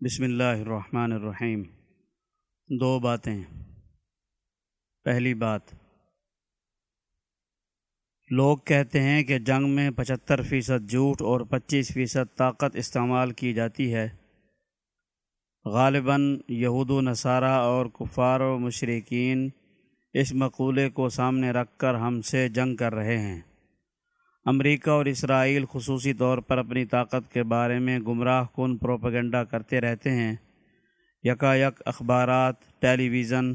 بسم اللہ الرحمن الرحیم۔ دو باتیں۔ پہلی بات، لوگ کہتے ہیں کہ جنگ میں پچہتر فیصد جھوٹ اور پچیس فیصد طاقت استعمال کی جاتی ہے۔ غالباً یہود و نصارہ اور کفار و مشرقین اس مقولے کو سامنے رکھ کر ہم سے جنگ کر رہے ہیں۔ امریکہ اور اسرائیل خصوصی طور پر اپنی طاقت کے بارے میں گمراہ کن پروپیگنڈا کرتے رہتے ہیں۔ یکا یک اخبارات، ٹیلی ویژن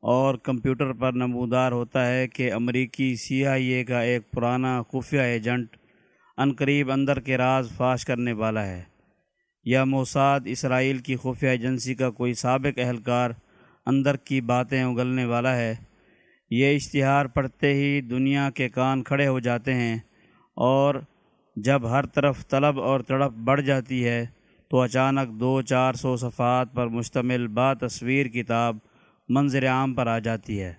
اور کمپیوٹر پر نمودار ہوتا ہے کہ امریکی سی آئی اے کا ایک پرانا خفیہ ایجنٹ عنقریب اندر کے راز فاش کرنے والا ہے۔ یا موساد اسرائیل کی خفیہ ایجنسی کا کوئی سابق اہلکار اندر کی باتیں اگلنے والا ہے۔ یہ اشتہار پڑھتے ہی دنیا کے کان کھڑے ہو جاتے ہیں۔ اور جب ہر طرف طلب اور تڑپ بڑھ جاتی ہے تو اچانک دو چار سو صفحات پر مشتمل با تصویر کتاب منظر عام پر آ جاتی ہے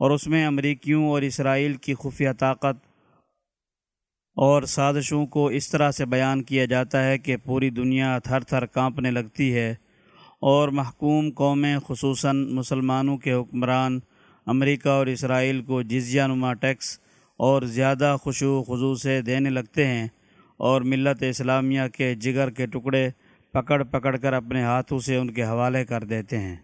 اور اس میں امریکیوں اور اسرائیل کی خفیہ طاقت اور سازشوں کو اس طرح سے بیان کیا جاتا ہے کہ پوری دنیا تھر تھر کانپنے لگتی ہے اور محکوم قومیں خصوصاً مسلمانوں کے حکمران امریکہ اور اسرائیل کو جزیہ نما ٹیکس اور زیادہ خوشو خضو سے دینے لگتے ہیں اور ملت اسلامیہ کے جگر کے ٹکڑے پکڑ پکڑ کر اپنے ہاتھوں سے ان کے حوالے کر دیتے ہیں۔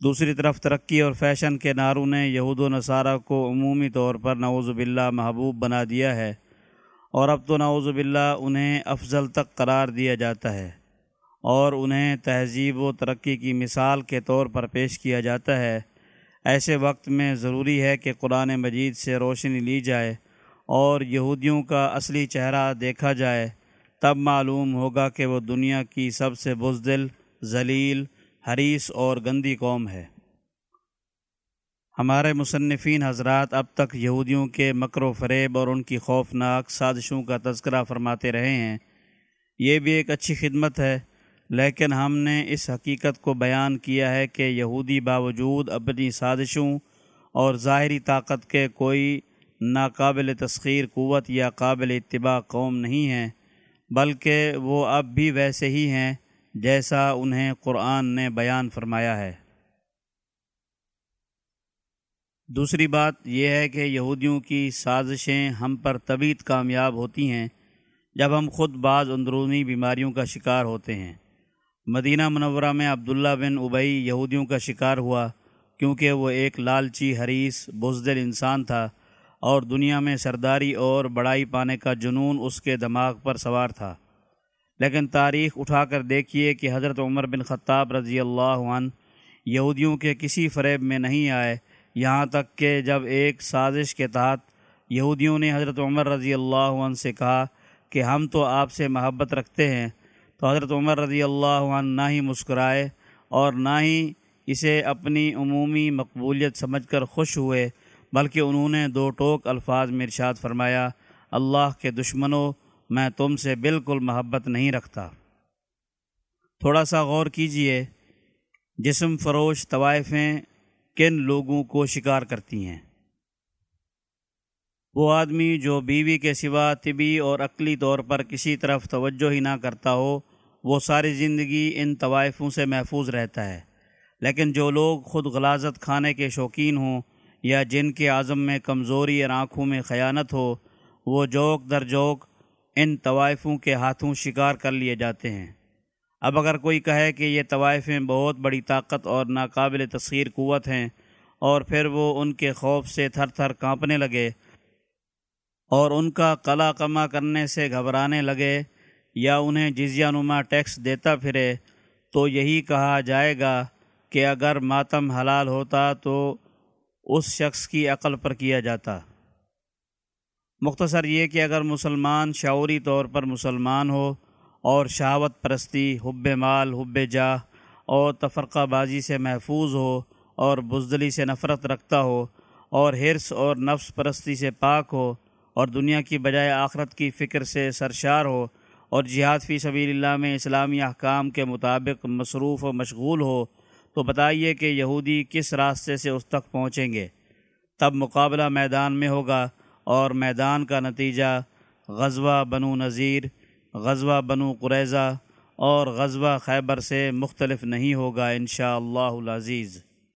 دوسری طرف ترقی اور فیشن کے نعروں نے یہود و نصارہ کو عمومی طور پر نعوذ باللہ محبوب بنا دیا ہے اور اب تو نعوذ باللہ انہیں افضل تک قرار دیا جاتا ہے اور انہیں تہذیب و ترقی کی مثال کے طور پر پیش کیا جاتا ہے۔ ایسے وقت میں ضروری ہے کہ قرآن مجید سے روشنی لی جائے اور یہودیوں کا اصلی چہرہ دیکھا جائے۔ تب معلوم ہوگا کہ وہ دنیا کی سب سے بزدل، ذلیل حریث اور گندی قوم ہے۔ ہمارے مصنفین حضرات اب تک یہودیوں کے مکر و فریب اور ان کی خوفناک سازشوں کا تذکرہ فرماتے رہے ہیں۔ یہ بھی ایک اچھی خدمت ہے۔ لیکن ہم نے اس حقیقت کو بیان کیا ہے کہ یہودی باوجود اپنی سازشوں اور ظاہری طاقت کے کوئی ناقابل تسخیر قوت یا قابل اتباع قوم نہیں ہیں، بلکہ وہ اب بھی ویسے ہی ہیں جیسا انہیں قرآن نے بیان فرمایا ہے۔ دوسری بات یہ ہے کہ یہودیوں کی سازشیں ہم پر طبیعت کامیاب ہوتی ہیں جب ہم خود بعض اندرونی بیماریوں کا شکار ہوتے ہیں۔ مدینہ منورہ میں عبداللہ بن ابئی یہودیوں کا شکار ہوا کیونکہ وہ ایک لالچی حریث بزدل انسان تھا اور دنیا میں سرداری اور بڑائی پانے کا جنون اس کے دماغ پر سوار تھا۔ لیکن تاریخ اٹھا کر دیکھیے کہ حضرت عمر بن خطاب رضی اللہ عنہ یہودیوں کے کسی فریب میں نہیں آئے۔ یہاں تک کہ جب ایک سازش کے تحت یہودیوں نے حضرت عمر رضی اللہ عنہ سے کہا کہ ہم تو آپ سے محبت رکھتے ہیں تو حضرت عمر رضی اللہ عنہ نہ ہی مسکرائے اور نہ ہی اسے اپنی عمومی مقبولیت سمجھ کر خوش ہوئے، بلکہ انہوں نے دو ٹوک الفاظ میں ارشاد فرمایا، اللہ کے دشمنوں، میں تم سے بالکل محبت نہیں رکھتا۔ تھوڑا سا غور کیجیے، جسم فروش طوائفیں کن لوگوں کو شکار کرتی ہیں؟ وہ آدمی جو بیوی کے سوا طبی اور عقلی طور پر کسی طرف توجہ ہی نہ کرتا ہو وہ ساری زندگی ان طوائفوں سے محفوظ رہتا ہے۔ لیکن جو لوگ خود غلازت کھانے کے شوقین ہوں یا جن کے عزم میں کمزوری اور آنکھوں میں خیانت ہو، وہ جوک در جوک ان طوائفوں کے ہاتھوں شکار کر لیے جاتے ہیں۔ اب اگر کوئی کہے کہ یہ طوائفیں بہت بڑی طاقت اور ناقابل تصغیر قوت ہیں اور پھر وہ ان کے خوف سے تھر تھر کانپنے لگے اور ان کا قلع کما کرنے سے گھبرانے لگے یا انہیں جزیہ نما ٹیکس دیتا پھرے، تو یہی کہا جائے گا کہ اگر ماتم حلال ہوتا تو اس شخص کی عقل پر کیا جاتا۔ مختصر یہ کہ اگر مسلمان شعوری طور پر مسلمان ہو اور شہوت پرستی، حب مال، حب جاہ اور تفرقہ بازی سے محفوظ ہو اور بزدلی سے نفرت رکھتا ہو اور حرص اور نفس پرستی سے پاک ہو اور دنیا کی بجائے آخرت کی فکر سے سرشار ہو اور جہاد فی سبیل اللہ میں اسلامی احکام کے مطابق مصروف و مشغول ہو، تو بتائیے کہ یہودی کس راستے سے اس تک پہنچیں گے؟ تب مقابلہ میدان میں ہوگا اور میدان کا نتیجہ غزوہ بنو نذیر، غزوہ بنو قریضہ اور غزوہ خیبر سے مختلف نہیں ہوگا انشاء اللہ العزیز۔